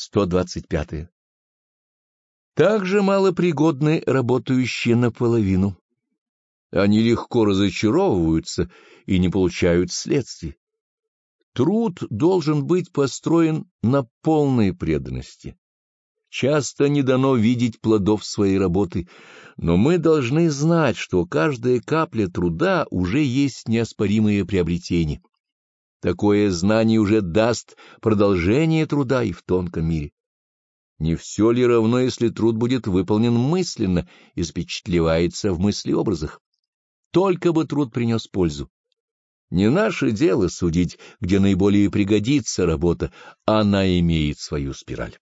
125. Также малопригодны работающие наполовину. Они легко разочаровываются и не получают следствий. Труд должен быть построен на полной преданности. Часто не дано видеть плодов своей работы, но мы должны знать, что каждая капля труда уже есть неоспоримое приобретение. Такое знание уже даст продолжение труда и в тонком мире. Не все ли равно, если труд будет выполнен мысленно и запечатлевается в мыслеобразах? Только бы труд принес пользу. Не наше дело судить, где наиболее пригодится работа, она имеет свою спираль.